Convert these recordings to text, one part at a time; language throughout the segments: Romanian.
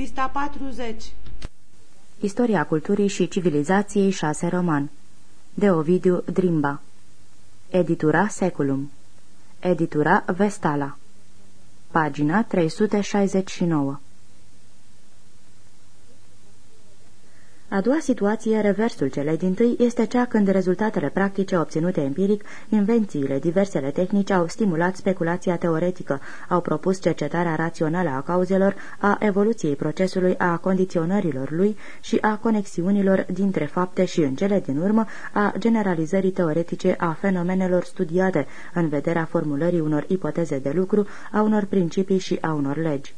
Pista 40 Istoria culturii și civilizației 6 roman. De Ovidiu Drimba. Editura Seculum. Editura Vestala. Pagina 369 A doua situație, reversul celei din tâi, este cea când rezultatele practice obținute empiric, invențiile, diversele tehnici au stimulat speculația teoretică, au propus cercetarea rațională a cauzelor, a evoluției procesului, a condiționărilor lui și a conexiunilor dintre fapte și, în cele din urmă, a generalizării teoretice a fenomenelor studiate, în vederea formulării unor ipoteze de lucru, a unor principii și a unor legi.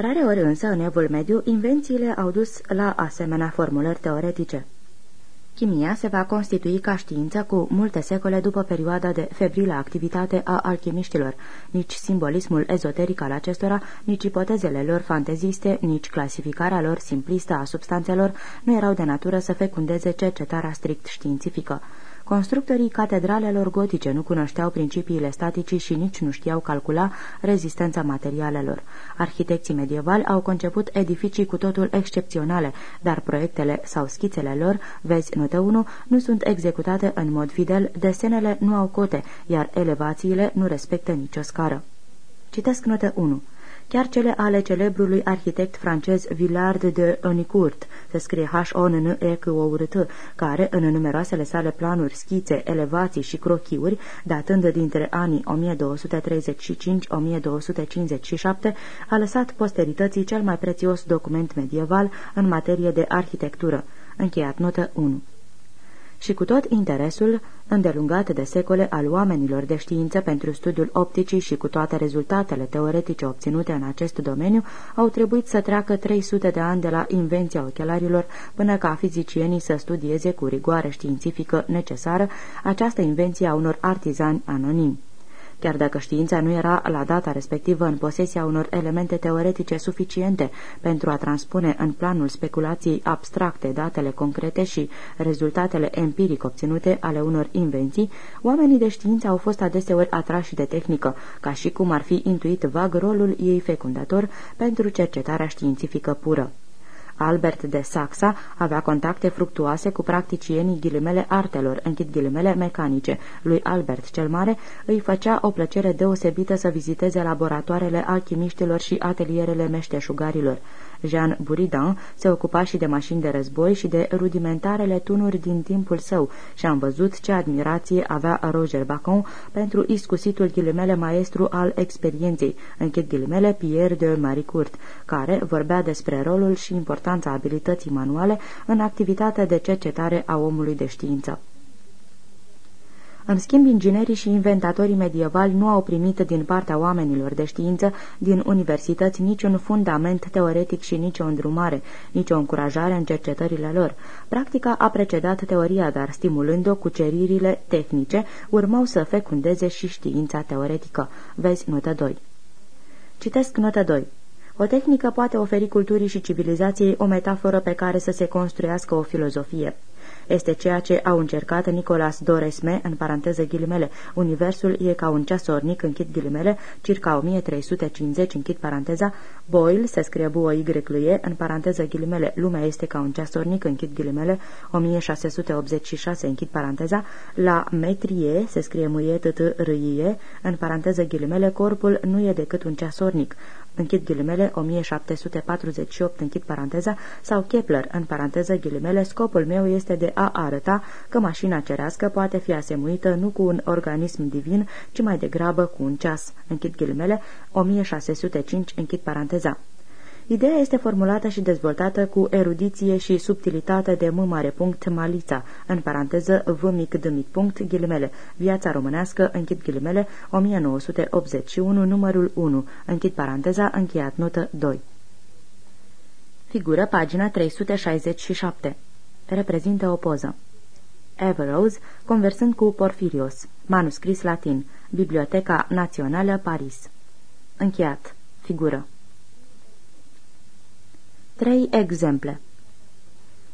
Rare ori însă, în evul mediu, invențiile au dus la asemenea formulări teoretice. Chimia se va constitui ca știință cu multe secole după perioada de febrilă activitate a alchimiștilor. Nici simbolismul ezoteric al acestora, nici ipotezele lor fanteziste, nici clasificarea lor simplistă a substanțelor nu erau de natură să fecundeze cercetarea strict științifică. Constructorii catedralelor gotice nu cunoșteau principiile staticii și nici nu știau calcula rezistența materialelor. Arhitecții medievali au conceput edificii cu totul excepționale, dar proiectele sau schițele lor, vezi notă 1, nu sunt executate în mod fidel, desenele nu au cote, iar elevațiile nu respectă nicio scară. Citesc notă 1. Chiar cele ale celebrului arhitect francez Villard de Onicourt, se scrie h o n n e c o r t care, în numeroasele sale planuri, schițe, elevații și crochiuri, datând dintre anii 1235-1257, a lăsat posterității cel mai prețios document medieval în materie de arhitectură. Încheiat notă 1 și cu tot interesul îndelungat de secole al oamenilor de știință pentru studiul opticii și cu toate rezultatele teoretice obținute în acest domeniu, au trebuit să treacă 300 de ani de la invenția ochelarilor până ca fizicienii să studieze cu rigoare științifică necesară această invenție a unor artizani anonimi. Chiar dacă știința nu era la data respectivă în posesia unor elemente teoretice suficiente pentru a transpune în planul speculației abstracte datele concrete și rezultatele empiric obținute ale unor invenții, oamenii de știință au fost adeseori atrași de tehnică, ca și cum ar fi intuit vag rolul ei fecundator pentru cercetarea științifică pură. Albert de Saxa avea contacte fructuoase cu practicienii ghilimele artelor, închid ghilimele mecanice. Lui Albert cel Mare îi făcea o plăcere deosebită să viziteze laboratoarele alchimiștilor și atelierele meșteșugarilor. Jean Buridan se ocupa și de mașini de război și de rudimentarele tunuri din timpul său și am văzut ce admirație avea Roger Bacon pentru iscusitul ghilimele maestru al experienței, închid ghilimele Pierre de Maricourt, care vorbea despre rolul și importanța abilității manuale în activitatea de cercetare a omului de știință. În schimb, inginerii și inventatorii medievali nu au primit din partea oamenilor de știință din universități niciun fundament teoretic și nicio îndrumare, nicio încurajare în cercetările lor. Practica a precedat teoria, dar stimulând-o cu ceririle tehnice, urmau să fecundeze și știința teoretică. Vezi notă 2. Citesc notă 2. O tehnică poate oferi culturii și civilizației o metaforă pe care să se construiască o filozofie. Este ceea ce au încercat Nicolas Doresme, în paranteză ghilimele. Universul e ca un ceasornic, închid ghilimele, circa 1350, închid paranteza. Boyle, se scrie buo y -e, în paranteză ghilimele. Lumea este ca un ceasornic, închid ghilimele, 1686, închid paranteza. La metrie, se scrie muie t -t r -i -e, în paranteză ghilimele, corpul nu e decât un ceasornic închid ghilimele 1748, închid paranteza, sau Kepler, în paranteză ghilimele, scopul meu este de a arăta că mașina cerească poate fi asemuită nu cu un organism divin, ci mai degrabă cu un ceas, închid ghilimele 1605, închid paranteza. Ideea este formulată și dezvoltată cu erudiție și subtilitate de m mare punct malița, în paranteză v mic d mic punct ghilimele, viața românească, închid ghilimele, 1981, numărul 1, închid paranteza, încheiat notă 2. Figură pagina 367. Reprezintă o poză. Everose, conversând cu Porfirios. Manuscris latin. Biblioteca Națională, Paris. Încheiat. Figură. Trei exemple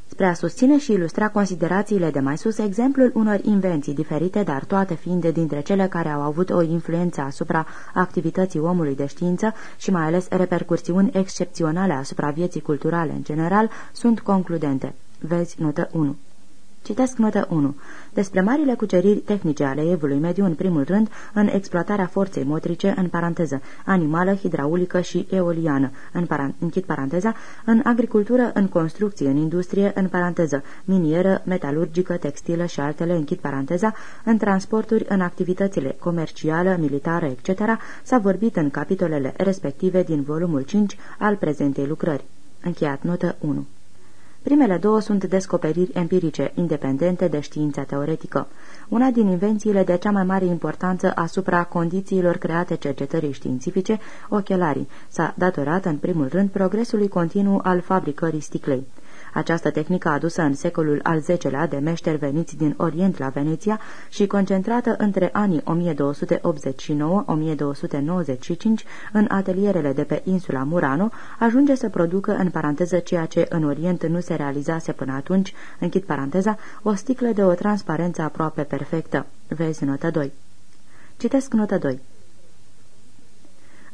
Spre a susține și ilustra considerațiile de mai sus, exemplul unor invenții diferite, dar toate fiind dintre cele care au avut o influență asupra activității omului de știință și mai ales repercursiuni excepționale asupra vieții culturale în general, sunt concludente. Vezi notă 1. Citesc notă 1. Despre marile cuceriri tehnice ale evului mediu, în primul rând, în exploatarea forței motrice, în paranteză, animală, hidraulică și eoliană, în paran închid paranteza, în agricultură, în construcție, în industrie, în paranteză, minieră, metalurgică, textilă și altele, închid paranteza, în transporturi, în activitățile comercială, militară, etc., s-a vorbit în capitolele respective din volumul 5 al prezentei lucrări. Încheiat notă 1. Primele două sunt descoperiri empirice, independente de știința teoretică. Una din invențiile de cea mai mare importanță asupra condițiilor create cercetării științifice, ochelarii, s-a datorat în primul rând progresului continuu al fabricării sticlei. Această tehnică adusă în secolul al X-lea de meșteri veniți din Orient la Veneția și concentrată între anii 1289-1295 în atelierele de pe insula Murano, ajunge să producă în paranteză ceea ce în Orient nu se realizase până atunci, închid paranteza, o sticlă de o transparență aproape perfectă. Vezi notă 2. Citesc notă 2.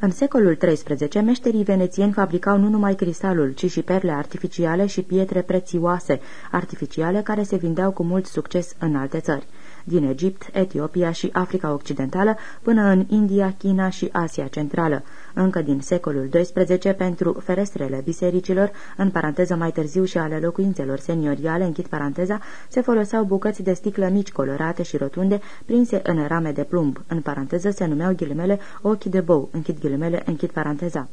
În secolul XIII, meșterii venețieni fabricau nu numai cristalul, ci și perle artificiale și pietre prețioase, artificiale care se vindeau cu mult succes în alte țări din Egipt, Etiopia și Africa Occidentală până în India, China și Asia Centrală. Încă din secolul XII, pentru ferestrele bisericilor, în paranteză mai târziu și ale locuințelor senioriale, închid paranteza, se foloseau bucăți de sticlă mici colorate și rotunde, prinse în rame de plumb. În paranteză se numeau ghilimele ochi de bou, închid ghilimele, închid paranteza.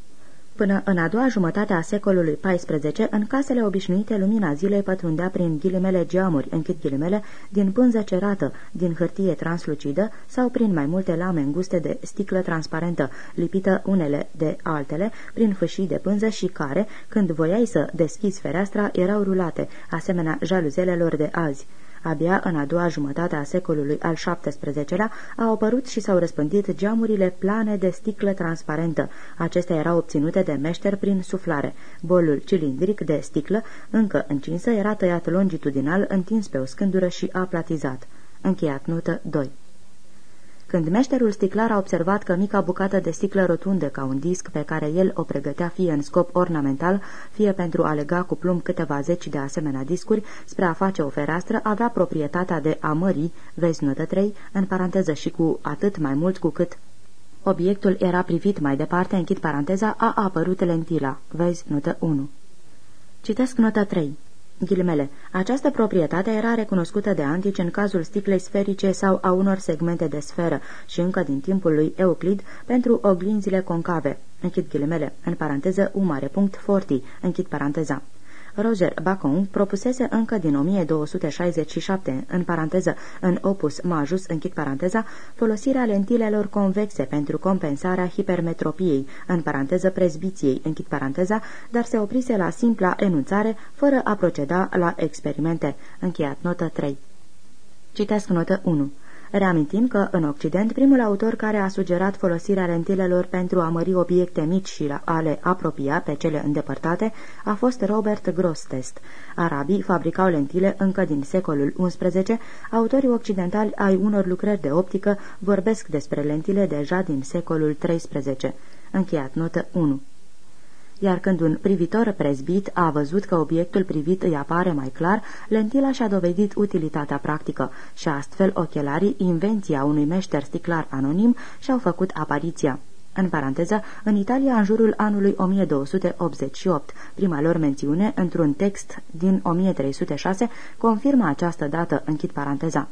Până în a doua jumătate a secolului XIV, în casele obișnuite, lumina zilei pătrundea prin ghilimele geamuri, închid ghilimele, din pânză cerată, din hârtie translucidă sau prin mai multe lame înguste de sticlă transparentă, lipită unele de altele, prin fâșii de pânză și care, când voiai să deschizi fereastra, erau rulate, asemenea jaluzelelor de azi. Abia în a doua jumătate a secolului al XVII-lea au apărut și s-au răspândit geamurile plane de sticlă transparentă. Acestea erau obținute de meșter prin suflare. Bolul cilindric de sticlă, încă încinsă, era tăiat longitudinal, întins pe o scândură și aplatizat. Încheiat notă 2 când meșterul sticlar a observat că mica bucată de sticlă rotundă ca un disc pe care el o pregătea fie în scop ornamental, fie pentru a lega cu plumb câteva zeci de asemenea discuri, spre a face o fereastră, avea proprietatea de a mări, vezi notă 3, în paranteză și cu atât mai mult cu cât obiectul era privit mai departe, închid paranteza, a apărut lentila, vezi notă 1. Citesc notă 3. Ghilimele. Această proprietate era recunoscută de antici în cazul sticlei sferice sau a unor segmente de sferă și încă din timpul lui Euclid pentru oglinzile concave. Închid ghilimele. În paranteză, umare punct forti. Închid paranteza. Roger Bacon propusese încă din 1267, în paranteză, în opus majus, închid paranteza, folosirea lentilelor convexe pentru compensarea hipermetropiei, în paranteză prezbiției, închid paranteza, dar se oprise la simpla enunțare, fără a proceda la experimente. Încheiat notă 3. Citesc notă 1. Reamintim că, în Occident, primul autor care a sugerat folosirea lentilelor pentru a mări obiecte mici și a le apropia pe cele îndepărtate a fost Robert Grosseteste. Arabii fabricau lentile încă din secolul XI, autorii occidentali ai unor lucrări de optică vorbesc despre lentile deja din secolul XIII. Încheiat notă 1 iar când un privitor prezbit a văzut că obiectul privit îi apare mai clar, lentila și-a dovedit utilitatea practică și astfel ochelarii, invenția unui meșter sticlar anonim, și-au făcut apariția. În paranteză, în Italia, în jurul anului 1288, prima lor mențiune, într-un text din 1306, confirmă această dată, închid paranteza.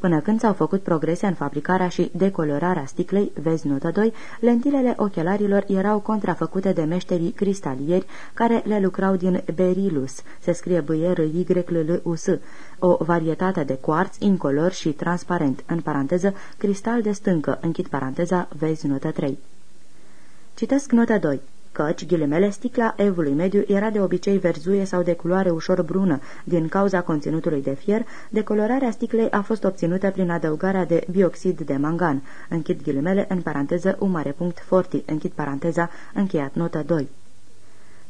Până când s-au făcut progrese în fabricarea și decolorarea sticlei, vezi notă 2, lentilele ochelarilor erau contrafăcute de meșterii cristalieri care le lucrau din berilus, se scrie b r y l u s. O varietate de cuarț incolor și transparent, în paranteză, cristal de stâncă, închid paranteza, vezi notă 3. Citesc notă 2 căci, ghilimele, sticla evului mediu era de obicei verzuie sau de culoare ușor brună. Din cauza conținutului de fier, decolorarea sticlei a fost obținută prin adăugarea de bioxid de mangan. Închid ghilimele, în paranteză, umare punct forti, închid paranteza, încheiat notă 2.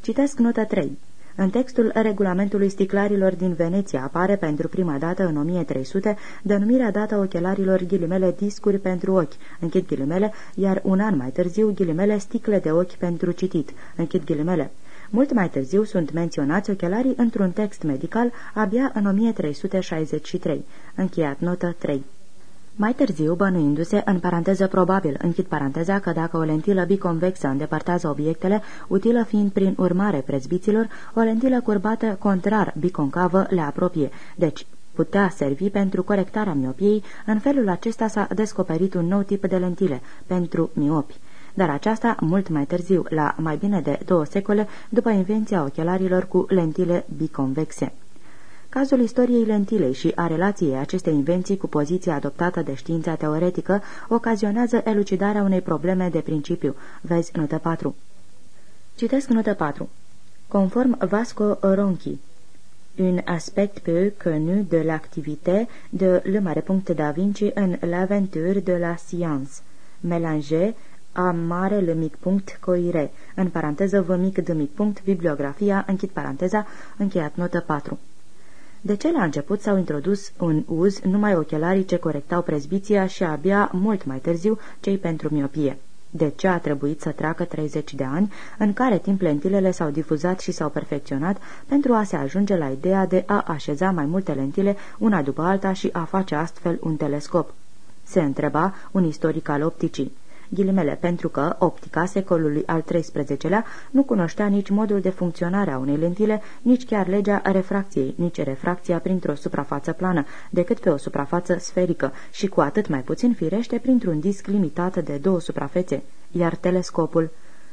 Citesc notă 3. În textul regulamentului sticlarilor din Veneția apare pentru prima dată în 1300 denumirea dată ochelarilor ghilimele discuri pentru ochi, închid ghilimele, iar un an mai târziu ghilimele sticle de ochi pentru citit, închid ghilimele. Mult mai târziu sunt menționați ochelarii într-un text medical abia în 1363. Încheiat notă 3. Mai târziu, bănuindu-se, în paranteză probabil, închid paranteza că dacă o lentilă biconvexă îndepărtează obiectele, utilă fiind prin urmare prezbiților, o lentilă curbată contrar biconcavă le apropie, deci putea servi pentru corectarea miopiei, în felul acesta s-a descoperit un nou tip de lentile, pentru miopi dar aceasta mult mai târziu, la mai bine de două secole după invenția ochelarilor cu lentile biconvexe. Cazul istoriei lentilei și a relației acestei invenții cu poziția adoptată de știința teoretică ocazionează elucidarea unei probleme de principiu. Vezi notă 4. Citesc notă 4. Conform Vasco Ronchi, un aspect peu connu de l'activité de le mare punct da Vinci în l'aventure de la science, mélangé a mare le mic punct coire, în paranteză vă mic de mic punct, bibliografia, închid paranteza, încheiat notă 4. De ce la început s-au introdus în uz numai ochelarii ce corectau prezbiția și abia mult mai târziu cei pentru miopie? De ce a trebuit să treacă 30 de ani, în care timp lentilele s-au difuzat și s-au perfecționat pentru a se ajunge la ideea de a așeza mai multe lentile una după alta și a face astfel un telescop? Se întreba un istoric al opticii ghilimele, pentru că optica secolului al XIII-lea nu cunoștea nici modul de funcționare a unei lentile, nici chiar legea refracției, nici refracția printr-o suprafață plană, decât pe o suprafață sferică și cu atât mai puțin firește printr-un disc limitat de două suprafețe, iar telescopul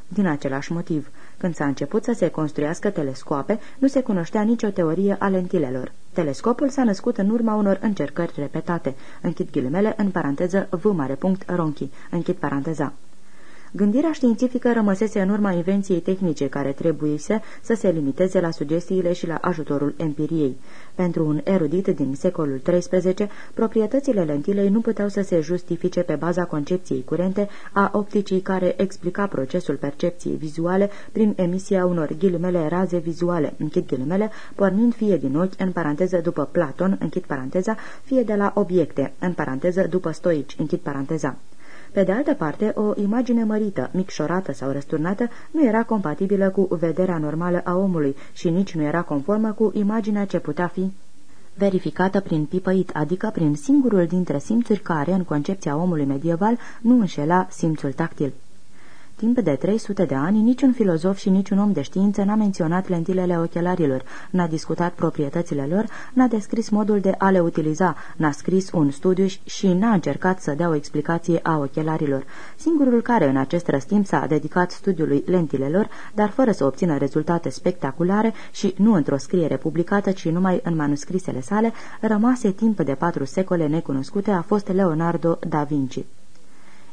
din același motiv. Când s-a început să se construiască telescoape, nu se cunoștea nicio teorie a lentilelor. Telescopul s-a născut în urma unor încercări repetate. Închid ghilimele, în paranteză, v mare punct, ronchi. Închid paranteza. Gândirea științifică rămăsese în urma invenției tehnice care trebuise să se limiteze la sugestiile și la ajutorul empiriei. Pentru un erudit din secolul XIII, proprietățile lentilei nu puteau să se justifice pe baza concepției curente a opticii care explica procesul percepției vizuale prin emisia unor ghilimele raze vizuale, închid ghilimele, pornind fie din ochi, în paranteză după Platon, închid paranteza, fie de la obiecte, în paranteză după stoici, închid paranteza. Pe de altă parte, o imagine mărită, micșorată sau răsturnată nu era compatibilă cu vederea normală a omului și nici nu era conformă cu imaginea ce putea fi verificată prin pipăit, adică prin singurul dintre simțuri care, în concepția omului medieval, nu înșela simțul tactil. Timp de 300 de ani, niciun filozof și niciun om de știință n-a menționat lentilele ochelarilor, n-a discutat proprietățile lor, n-a descris modul de a le utiliza, n-a scris un studiu și n-a încercat să dea o explicație a ochelarilor. Singurul care în acest răstimp s-a dedicat studiului lentilelor, dar fără să obțină rezultate spectaculare și nu într-o scriere publicată, ci numai în manuscrisele sale, rămase timp de patru secole necunoscute, a fost Leonardo da Vinci.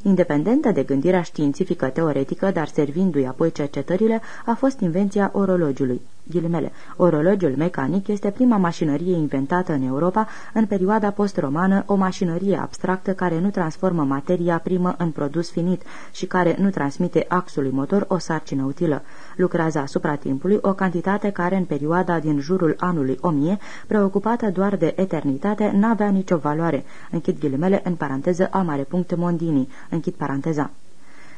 Independentă de gândirea științifică teoretică, dar servindu-i apoi cercetările, a fost invenția orologiului. Ghilimele. Orologiul mecanic este prima mașinărie inventată în Europa în perioada post-romană, o mașinărie abstractă care nu transformă materia primă în produs finit și care nu transmite axului motor o sarcină utilă. Lucrează asupra timpului o cantitate care în perioada din jurul anului 1000, preocupată doar de eternitate, n-avea nicio valoare. Închid ghilimele în paranteză a mare punct Mondini. Închid paranteza.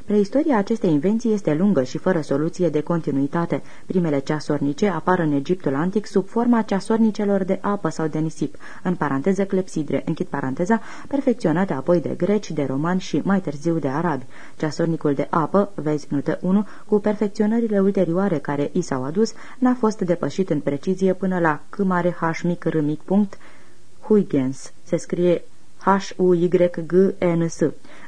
Preistoria acestei invenții este lungă și fără soluție de continuitate. Primele ceasornice apar în Egiptul antic sub forma ceasornicelor de apă sau de nisip, în paranteză clepsidre, închid paranteza, perfecționate apoi de greci, de romani și mai târziu de arabi. Ceasornicul de apă, vezi notă 1, cu perfecționările ulterioare care i s-au adus, n-a fost depășit în precizie până la C mare H mic R mic punct Huygens. Se scrie H-U-Y-G-N-S,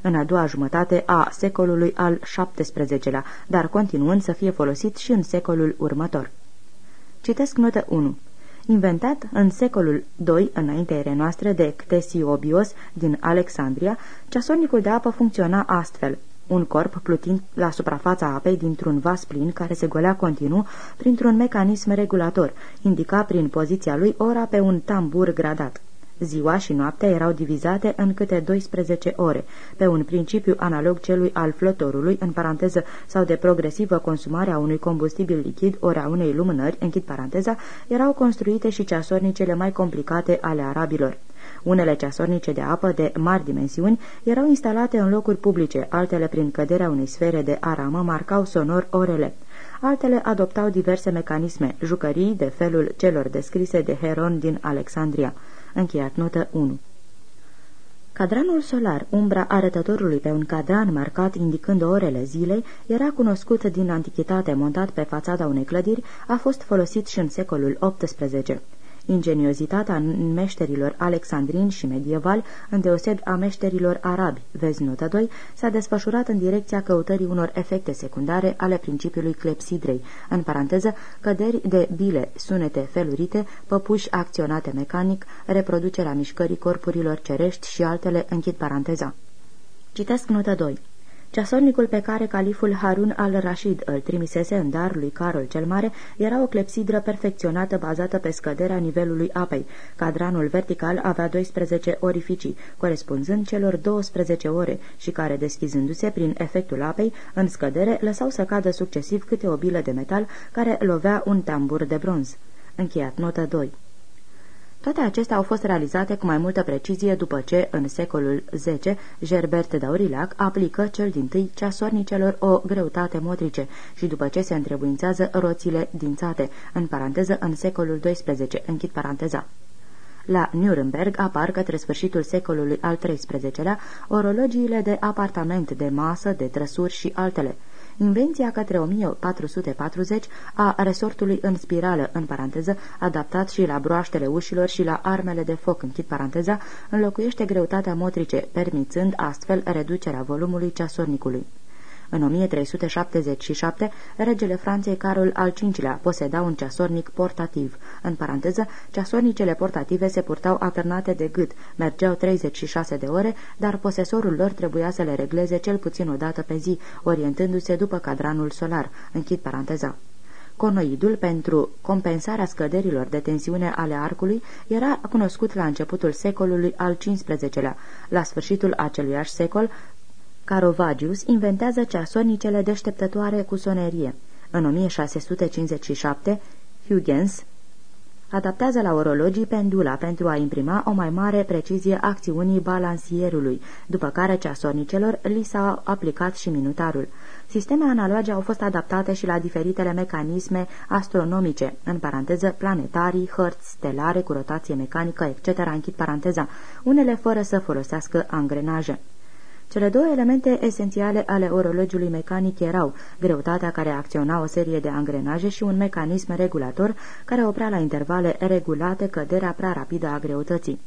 în a doua jumătate a secolului al XVII-lea, dar continuând să fie folosit și în secolul următor. Citesc notă 1. Inventat în secolul II înaintea noastre de Ctesiobios din Alexandria, ceasornicul de apă funcționa astfel. Un corp plutind la suprafața apei dintr-un vas plin care se golea continuu printr-un mecanism regulator, indica prin poziția lui ora pe un tambur gradat. Ziua și noaptea erau divizate în câte 12 ore, pe un principiu analog celui al flotorului, în paranteză, sau de progresivă consumare a unui combustibil lichid ori a unei lumânări, închid paranteza, erau construite și ceasornicele mai complicate ale arabilor. Unele ceasornice de apă de mari dimensiuni erau instalate în locuri publice, altele prin căderea unei sfere de aramă marcau sonor orele. Altele adoptau diverse mecanisme, jucării de felul celor descrise de Heron din Alexandria. Încheiat notă 1. Cadranul solar, umbra arătătorului pe un cadran marcat indicând orele zilei, era cunoscut din antichitate montat pe fațada unei clădiri, a fost folosit și în secolul XVIII. Ingeniozitatea meșterilor alexandrini și medievali, îndeosebi a meșterilor arabi, vezi notă 2, s-a desfășurat în direcția căutării unor efecte secundare ale principiului clepsidrei, în paranteză, căderi de bile, sunete felurite, păpuși acționate mecanic, reproducerea mișcării corpurilor cerești și altele, închid paranteza. Citesc notă 2. Ceasornicul pe care califul Harun al-Rashid îl trimisese în dar lui Carol cel Mare era o clepsidră perfecționată bazată pe scăderea nivelului apei. Cadranul vertical avea 12 orificii, corespunzând celor 12 ore și care, deschizându-se prin efectul apei, în scădere, lăsau să cadă succesiv câte o bilă de metal care lovea un tambur de bronz. Încheiat notă 2 toate acestea au fost realizate cu mai multă precizie după ce, în secolul X, Gerbert d'Aurillac aplică cel din tâi ceasornicelor o greutate motrice și după ce se întrebuințează roțile dințate, în paranteză în secolul XII, închid paranteza. La Nuremberg apar către sfârșitul secolului al XIII-lea orologiile de apartament, de masă, de trăsuri și altele invenția către 1440 a resortului în spirală, în paranteză, adaptat și la broaștele ușilor și la armele de foc, închid paranteza, înlocuiește greutatea motrice, permițând astfel reducerea volumului ceasornicului. În 1377, regele Franței Carol al V-lea poseda un ceasornic portativ. În paranteză, ceasornicele portative se purtau alternate de gât, mergeau 36 de ore, dar posesorul lor trebuia să le regleze cel puțin o dată pe zi, orientându-se după cadranul solar. Închid paranteza. Conoidul, pentru compensarea scăderilor de tensiune ale arcului, era cunoscut la începutul secolului al XV-lea. La sfârșitul aceluiași secol, Carovagius inventează ceasornicele deșteptătoare cu sonerie. În 1657, Huygens adaptează la orologii pendula pentru a imprima o mai mare precizie acțiunii balansierului, după care ceasornicelor li s-a aplicat și minutarul. Sisteme analoge au fost adaptate și la diferitele mecanisme astronomice, în paranteză planetarii, hărți stelare cu rotație mecanică, etc., închid paranteza, unele fără să folosească angrenaje. Cele două elemente esențiale ale orologiului mecanic erau greutatea care acționa o serie de angrenaje și un mecanism regulator care oprea la intervale regulate căderea prea rapidă a greutății.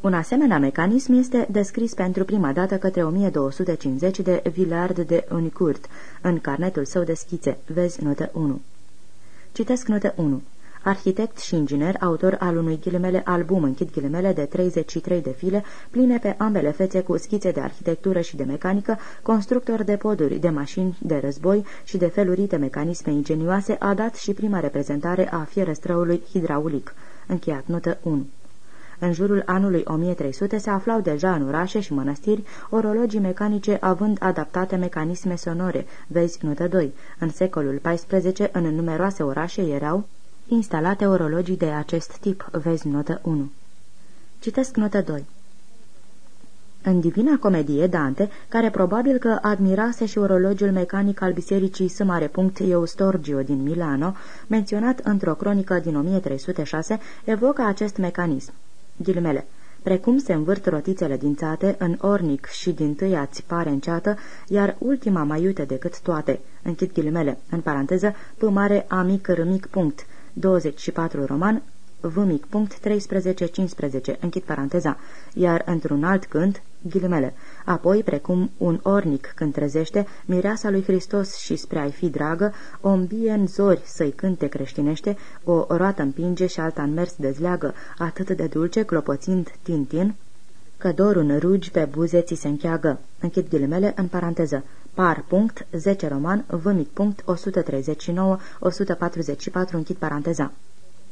Un asemenea mecanism este descris pentru prima dată către 1250 de Villard de Unicourt în carnetul său de schițe. Vezi notă 1. Citesc notă 1 arhitect și inginer, autor al unui ghilimele album, închid ghilimele, de 33 de file, pline pe ambele fețe cu schițe de arhitectură și de mecanică, constructor de poduri, de mașini de război și de felurite mecanisme ingenioase, a dat și prima reprezentare a fierăstrăului hidraulic. Încheiat notă 1. În jurul anului 1300 se aflau deja în orașe și mănăstiri orologii mecanice având adaptate mecanisme sonore, vezi notă 2. În secolul XIV, în numeroase orașe erau instalate orologii de acest tip, vezi notă 1. Citesc notă 2. În Divina Comedie, Dante, care probabil că admirase și orologiul mecanic al bisericii S. Eustorgio din Milano, menționat într-o cronică din 1306, evocă acest mecanism. Ghilimele. Precum se învârt rotițele dințate, în ornic și din tâiați pare înceată, iar ultima mai iute decât toate, închid ghilimele, în paranteză, p mare a mic r mic punct, 24 roman, v mic punct 13-15, închid paranteza, iar într-un alt cânt, ghilimele, apoi, precum un ornic când trezește, mireasa lui Hristos și spre a fi dragă, o îmbie în zori să-i cânte creștinește, o roată împinge și alta în mers dezleagă, atât de dulce, clopoțind tintin, că dorul în rugi pe buze ți se încheagă. Închid ghilimele în paranteză par punct 10 roman v punct 139 144 închid paranteza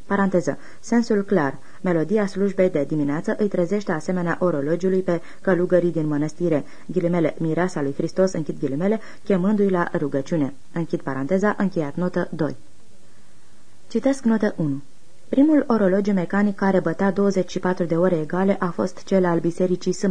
Paranteză. Sensul clar. Melodia slujbei de dimineață îi trezește asemenea orologiului pe călugării din mănăstire. Ghilimele, mireasa lui Hristos, închid ghilimele, chemându-i la rugăciune. Închid paranteza, încheiat notă 2. Citesc notă 1. Primul orologiu mecanic care bătea 24 de ore egale a fost cel al bisericii S.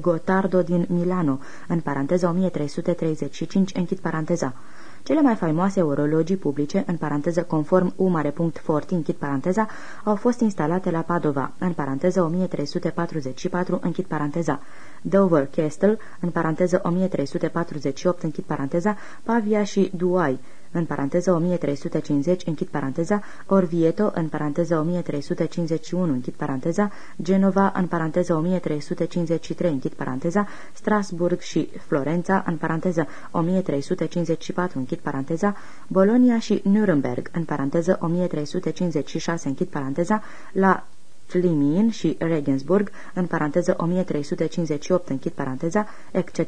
Gotardo din Milano, în paranteza 1335, închid paranteza. Cele mai faimoase orologii publice, în paranteză conform U Forti, închid paranteza, au fost instalate la Padova, în paranteză 1344, închid paranteza. Dover Castle, în paranteză 1348, închid paranteza, Pavia și Duai, în paranteză 1350, închid paranteza, Orvieto, în paranteză 1351, închid paranteza, Genova, în paranteză 1353, închid paranteza, Strasburg și Florența, în paranteză 1354, închid paranteza, Bolonia și Nuremberg, în paranteză 1356, închid paranteza, la Tlimin și Regensburg, în paranteză 1358, închid paranteza, etc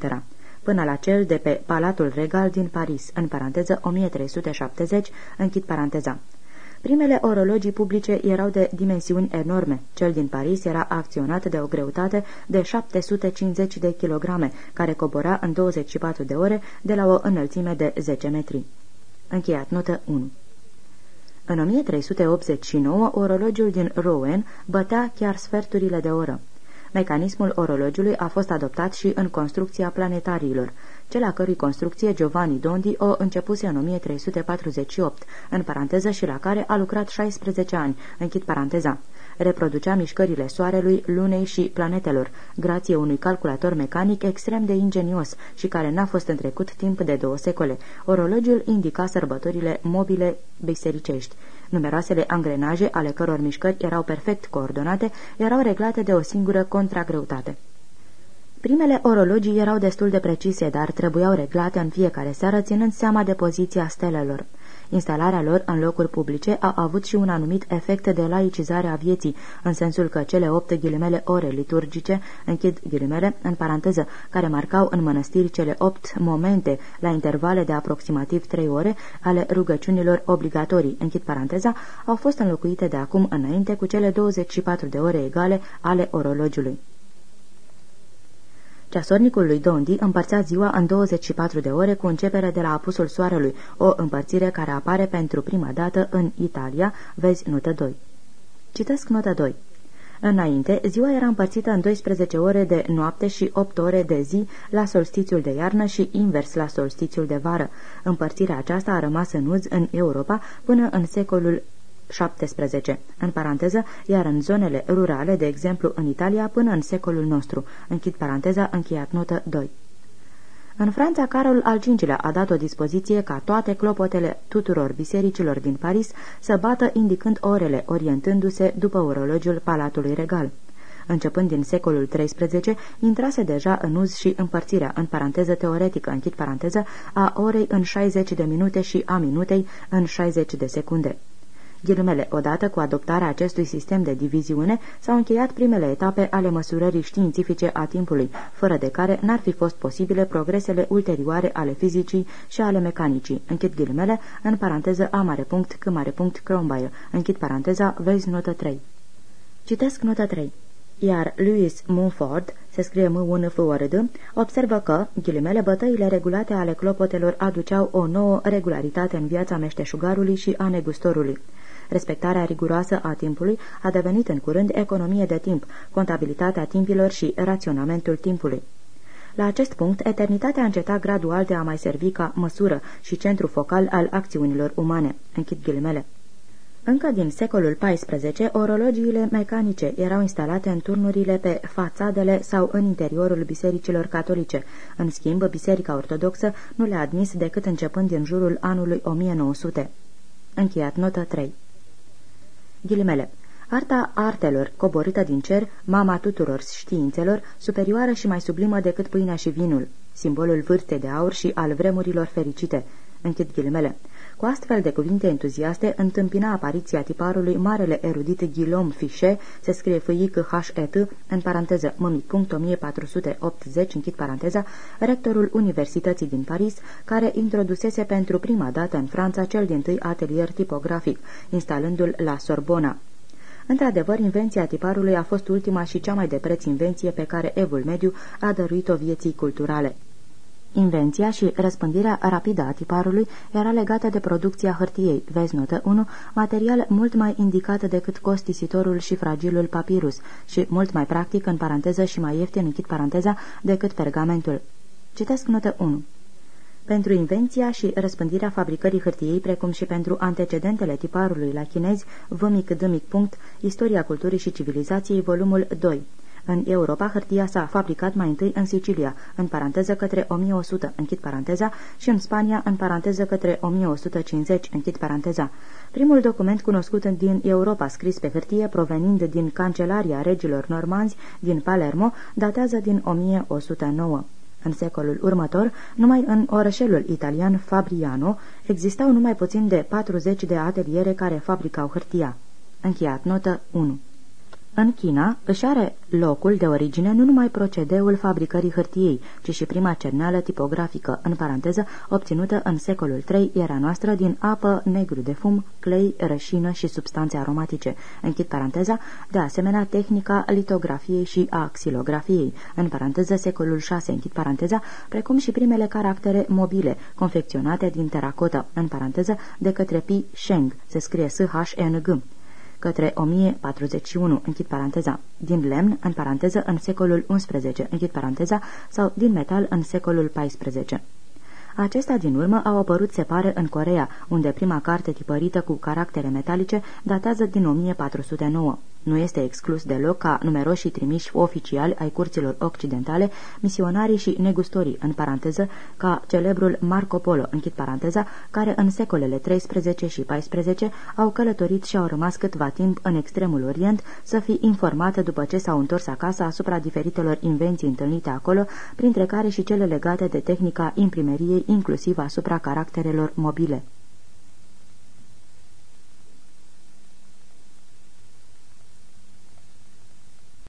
până la cel de pe Palatul Regal din Paris, în paranteză 1370, închid paranteza. Primele orologii publice erau de dimensiuni enorme. Cel din Paris era acționat de o greutate de 750 de kilograme, care cobora în 24 de ore de la o înălțime de 10 metri. Încheiat notă 1 În 1389, orologiul din Rouen bătea chiar sferturile de oră. Mecanismul orologiului a fost adoptat și în construcția planetariilor, cel a cărui construcție Giovanni Dondi o începuse în 1348, în paranteză și la care a lucrat 16 ani, închid paranteza. Reproducea mișcările soarelui, lunei și planetelor, grație unui calculator mecanic extrem de ingenios și care n-a fost întrecut timp de două secole. Orologiul indica sărbătorile mobile bisericești. Numeroasele angrenaje, ale căror mișcări erau perfect coordonate, erau reglate de o singură contragreutate. Primele orologii erau destul de precise, dar trebuiau reglate în fiecare seară, ținând seama de poziția stelelor. Instalarea lor în locuri publice a avut și un anumit efect de laicizare a vieții, în sensul că cele opt ghilimele ore liturgice, închid ghilimele, în paranteză, care marcau în mănăstiri cele opt momente la intervale de aproximativ trei ore ale rugăciunilor obligatorii, închid paranteza, au fost înlocuite de acum înainte cu cele 24 de ore egale ale orologiului. Ceasornicul lui Dondi împărțea ziua în 24 de ore cu începere de la apusul soarelui, o împărțire care apare pentru prima dată în Italia, vezi notă 2. Citesc notă 2. Înainte, ziua era împărțită în 12 ore de noapte și 8 ore de zi la solstițiul de iarnă și invers la solstițiul de vară. Împărțirea aceasta a rămas în uz în Europa până în secolul 17, în paranteză, iar în zonele rurale, de exemplu în Italia, până în secolul nostru. Închid paranteza, încheiat notă 2. În Franța, Carol al V-lea a dat o dispoziție ca toate clopotele tuturor bisericilor din Paris să bată indicând orele, orientându-se după orologiul Palatului Regal. Începând din secolul XIII, intrase deja în uz și împărțirea, în paranteză teoretică, închid paranteză, a orei în 60 de minute și a minutei în 60 de secunde. Ghilimele, odată cu adoptarea acestui sistem de diviziune, s-au încheiat primele etape ale măsurării științifice a timpului, fără de care n-ar fi fost posibile progresele ulterioare ale fizicii și ale mecanicii. Închid ghilimele, în paranteză A mare punct, C mare punct, Crombaie. Închid paranteza, vezi notă 3. Citesc notă 3 iar Louis Mumford, se scrie m u n f o r d observă că, ghilimele, bătăile regulate ale clopotelor aduceau o nouă regularitate în viața meșteșugarului și a negustorului. Respectarea riguroasă a timpului a devenit în curând economie de timp, contabilitatea timpilor și raționamentul timpului. La acest punct, eternitatea înceta gradual de a mai servi ca măsură și centru focal al acțiunilor umane. Închid ghilimele. Încă din secolul XIV, orologiile mecanice erau instalate în turnurile pe fațadele sau în interiorul bisericilor catolice. În schimb, Biserica Ortodoxă nu le-a admis decât începând din jurul anului 1900. Încheiat notă 3 Ghilimele. Arta artelor, coborâtă din cer, mama tuturor științelor, superioară și mai sublimă decât pâinea și vinul, simbolul vârstei de aur și al vremurilor fericite. Închid ghilimele. Cu astfel de cuvinte entuziaste întâmpina apariția tiparului marele erudit Guillaume Fichet, se scrie f i c h e t în paranteză punct 1480, închid paranteza, rectorul Universității din Paris, care introdusese pentru prima dată în Franța cel din tâi atelier tipografic, instalându-l la Sorbona. Într-adevăr, invenția tiparului a fost ultima și cea mai de preț invenție pe care Evul Mediu a dăruit-o vieții culturale. Invenția și răspândirea rapidă a tiparului era legată de producția hârtiei, vezi notă 1, material mult mai indicat decât costisitorul și fragilul papirus și mult mai practic, în paranteză și mai ieftin, închid paranteza, decât pergamentul. Citesc notă 1 pentru invenția și răspândirea fabricării hârtiei, precum și pentru antecedentele tiparului la chinezi, vămic dămic punct, Istoria culturii și civilizației, volumul 2. În Europa, hârtia s-a fabricat mai întâi în Sicilia, în paranteză către 1100, închid paranteza, și în Spania, în paranteză către 1150, închid paranteza. Primul document cunoscut din Europa scris pe hârtie, provenind din Cancelaria Regilor Normanzi din Palermo, datează din 1109. În secolul următor, numai în orășelul italian Fabriano existau numai puțin de 40 de ateliere care fabricau hârtia. Încheiat notă 1 în China își are locul de origine nu numai procedeul fabricării hârtiei, ci și prima cerneală tipografică, în paranteză, obținută în secolul III era noastră din apă, negru de fum, clei, rășină și substanțe aromatice. Închid paranteza, de asemenea tehnica litografiei și a xilografiei, în paranteză secolul VI, închid paranteza, precum și primele caractere mobile, confecționate din teracotă, în paranteză, de către Pi Sheng, se scrie S-H-N-G către 1041, închid paranteza, din lemn, în paranteză, în secolul XI, închid paranteza, sau din metal în secolul XIV. Acestea din urmă au apărut separe în Corea, unde prima carte tipărită cu caractere metalice datează din 1409. Nu este exclus deloc ca numeroși trimiși oficiali ai curților occidentale, misionarii și negustorii, în paranteză, ca celebrul Marco Polo, închid paranteza, care în secolele 13 și 14 au călătorit și au rămas câtva timp în extremul Orient să fi informate după ce s-au întors acasă asupra diferitelor invenții întâlnite acolo, printre care și cele legate de tehnica imprimeriei, inclusiv asupra caracterelor mobile.